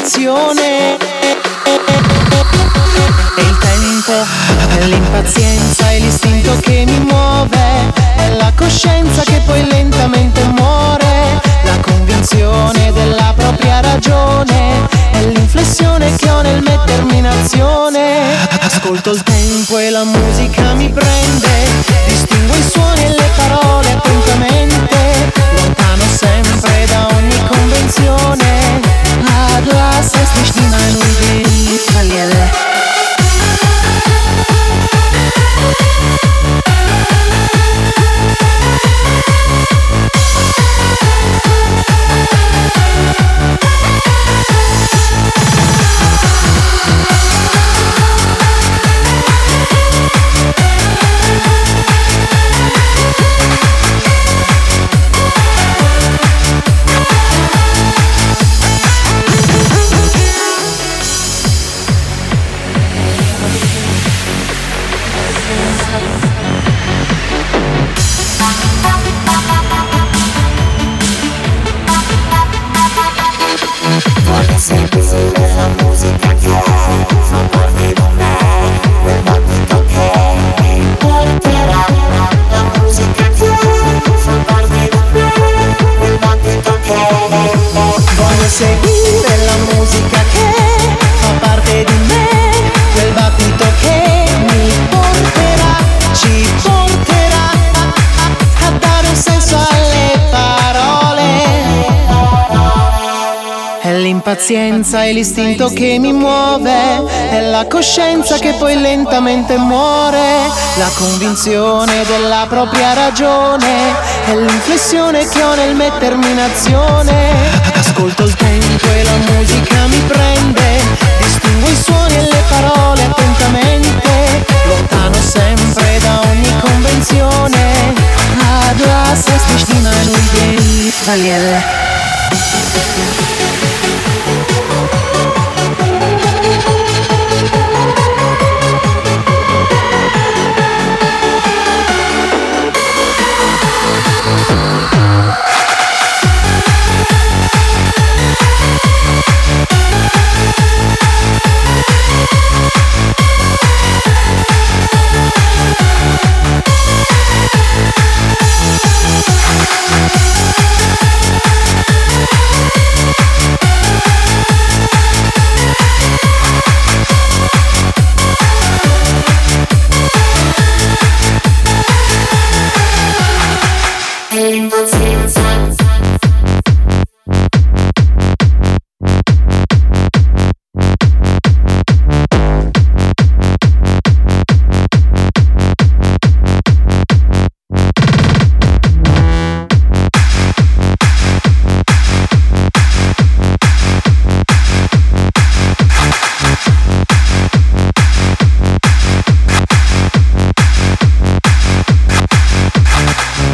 Determinazione. È il tempo, l'impazienza, è l'istinto che mi muove, è la coscienza che poi lentamente muore, la convinzione della propria ragione, è l'inflessione che ho nel mettermi in azione. Ascolto il tempo e la musica mi prende, distingo i suoni e le parole attentamente, lontano sempre da ogni seguire la musica che fa parte di me, quel battito che mi porterà, ci porterà a, a- a dare un senso alle parole. È l'impazienza e l'istinto che mi muove, è la coscienza che poi lentamente muore, la convinzione della propria ragione, è l'inflessione che ho nel mettermi in azione. Ascolto il tempo e la musica mi prende, distingo i suoni e le parole Thank you.